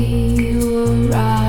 we were right.